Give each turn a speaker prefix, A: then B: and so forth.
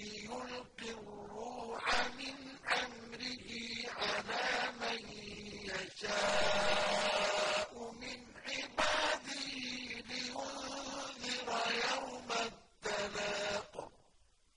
A: يُلْقِي